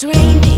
it's raining.